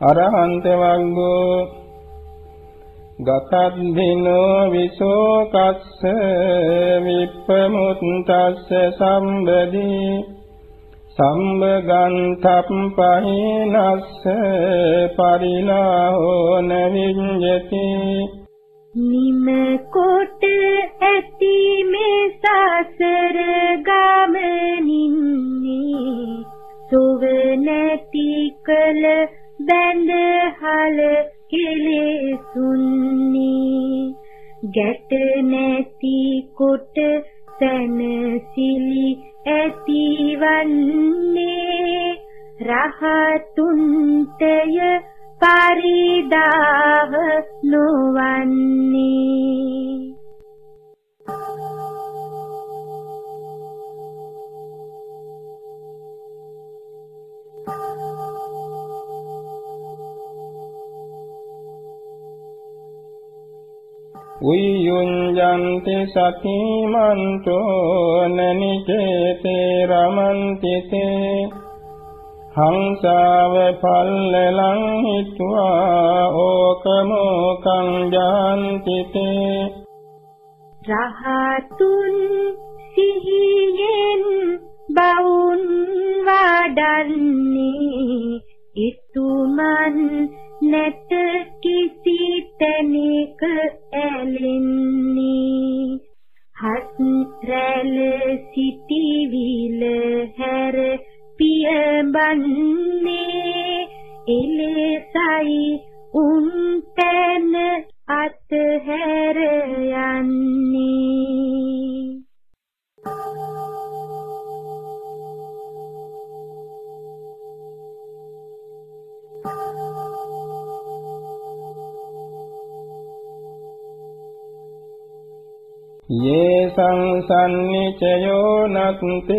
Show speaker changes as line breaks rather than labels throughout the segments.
අරහන්ත වග්ගෝ ගතද්දිනෝ විසෝකස්ස විප්පමුත්තස්ස සම්බදී සම්බගන්තප්පහිනස්ස පරිලාහෝ නවිඤ්ඤති
නිම රහතුන්තය පරිදාහ නොවන්නේ.
උයුඤ්ජන්ති සතිමන්තෝ නනිකේතේ රමන්ති තේ හංසාව පල්ලලං හිත්වා ඕකමෝකං ජාන්ති තේ
රහතුන් සිහියෙන් එලෙසයි උන් තැන අතහැර යන්නේ.
යේ සංසන්නිචයෝ නත්ති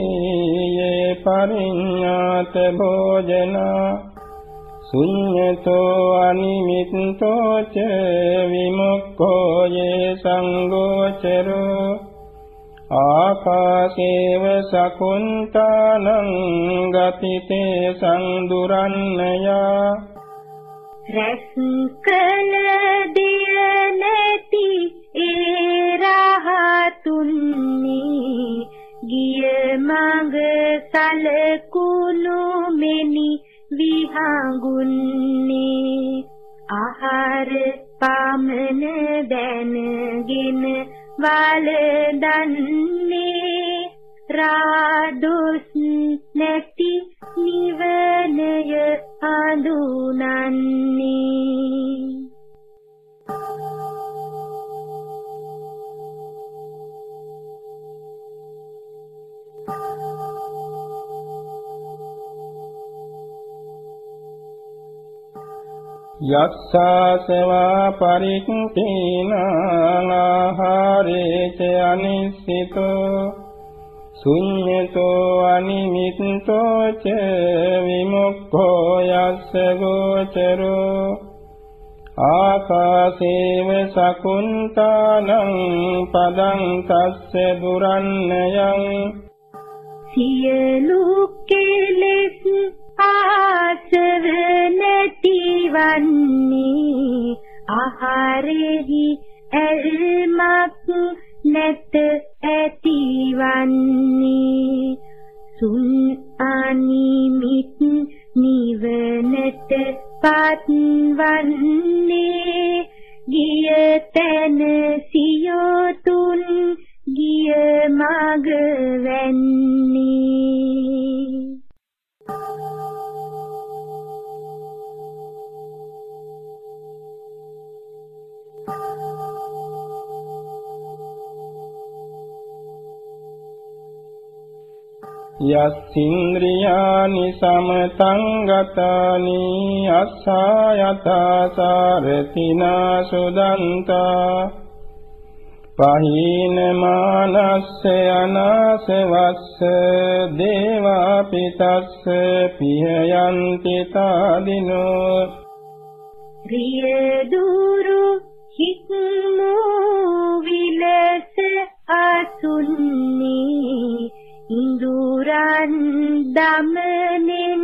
යේ පරිඤ්ඤාත භෝජනා ශුඤ්ඤතෝ අනිමිත්තෝ ච විමුක්ඛෝ යේ සංගෝචරෝ ආකාශේව සකුන්තානං ගතිතේ සංදුරන්නයා
රැස් කළ දිය නැති ඒ රහතුන්නේ ගිය මඟ සලකුණු මෙනි විහඟුන්නේ ආහාර පාමන දැනගෙන වල දන්නේ රාදුස් නැති නිවනය අඳුනන්නේ
යස්සාසවා පරික්ඛේනාහාරේ ච අනිස්සිතෝ ශුඤ්ඤතෝ අනිමිත්තෝ ච විමුක්ඛෝ යස්ස ගෝචරෝ ආකාශේව සකුන්තානං පදං තස්ස දුරන්නයං
සියලු කෙලෙස් ආසව නැතිවන්නේ ආහාරෙහි ඇල්මක්
යස්සින්ද්‍රියානි සමතං ගතානි අස්සායතා සාරතිනා සුදන්තා පහීන මානස්ස අනාසවස්ස දේවා පිතස්ස පිහයන්ති තාදිනෝ
රිය දුරු හික්මු විලස අසුන්නේ ඉඳුරන් දමනෙන්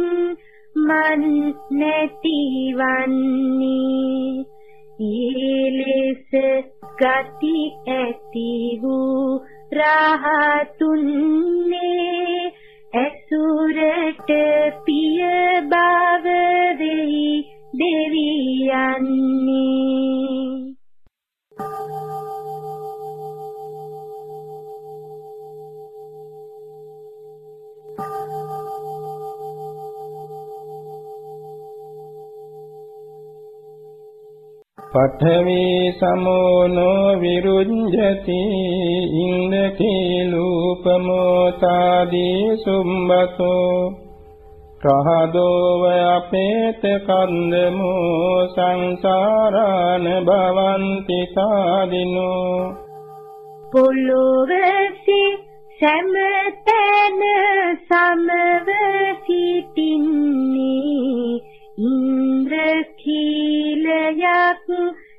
මන් නැ නැතිවන්නේ. ඊලෙස ගති ඇති වූ රහතුන්නේ ඇසුරට පිය බව වෙයි දෙවියන්නේ
පඨවි සමෝනෝ විරුඤ්ජති ඉන්දකීලූපමෝතාදී සුම්බතෝ රහදෝව අපේත කන්දමෝ සංසාරාන භවಂತಿ සාදිනෝ
පොළොවසේ සෑම තැන සමව සිටින්නේ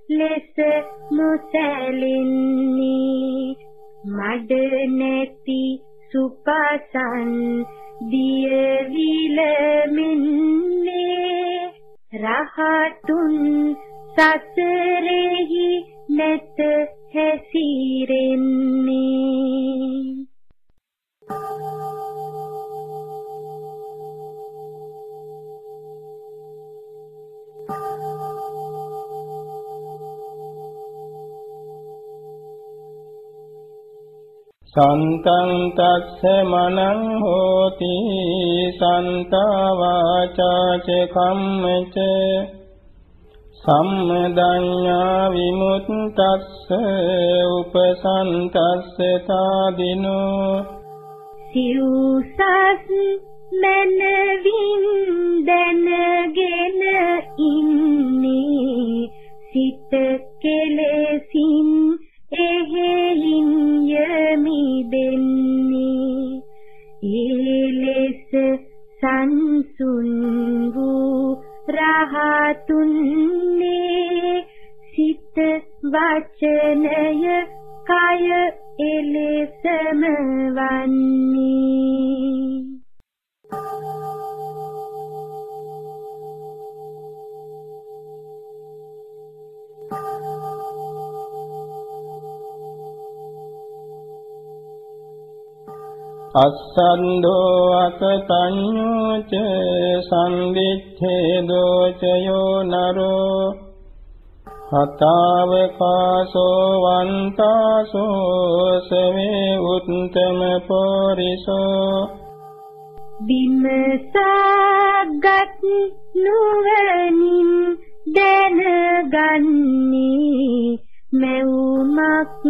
ලෙස නොසැලෙන්නේ. මඩ නැති සුපසන් දිය විලමින්නේ. රහතුන් සසරෙහි
සන්තං තස්ස මනං හෝති සන්තා වාචා ච කම්මච සම්මදඤ්ඤා විමුක්තස්ස උපසන්තස්ස තාදිනෝ
සිව්සස් මනවින් දැනගෙන ඉන්නේ එලෙසම වන්නේ.
අස්සන්தோ අකතඤ්ඤෝ ච සම්දිච්ඡේදෝ ච යෝ නරෝ හතාවකාසෝ වන්තාසෝ සවේ උත්තම පොරිසෝ
බිමසගත් නුවණින් දැනගන්නේ මෙවුමක්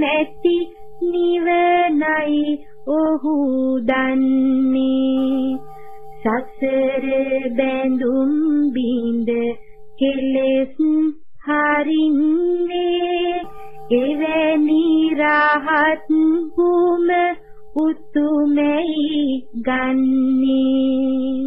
නැති නිවනයි ඔහු දන්නේ. සසර බැඳුම් බින්ද කෙලෙස් හරින්නේ එවැනි රහත් වූම උතුමයි ගන්නේ.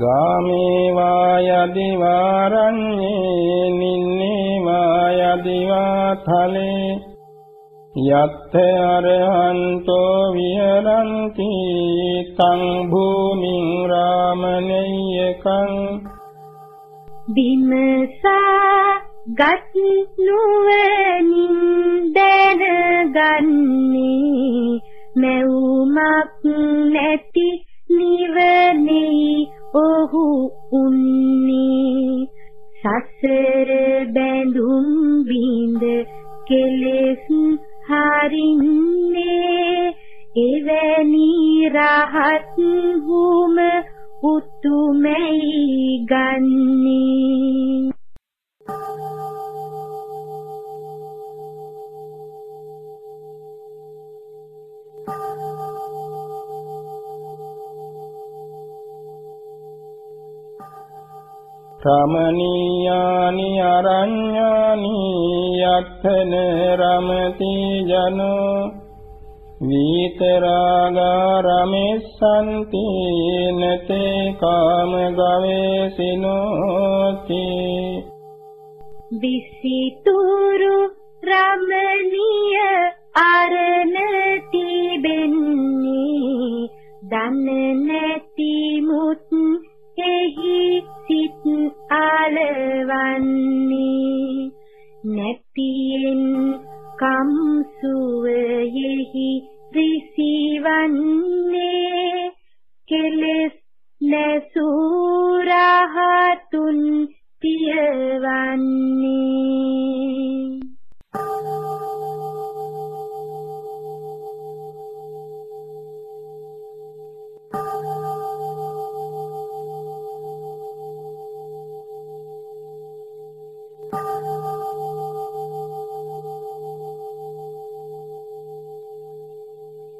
ගාමේ වායදි වාරඤ්ඤේ නින්නේ වායදි වාතලේ යත්ථ අරහන්තෝ විහරಂತಿ තං භූමින් රාමනේයකං
බිමසා ගත් නුවණින් දැනගන්නේ මෙවුමක් නැති නිවනේ ඔහු උන්නේ සසර හරින්නේ එවැනි රහත් වූම උතුමයි ගන්නේ.
රමණීයානි අරඤ්ඤානි යත්තන රමති ජනෝ. වීතරාගා රමෙස්සන්ති නතේ කාම ගවේසිනෝති
විසිතුරු රමණීය අරණ තිබෙන්නේ දන්න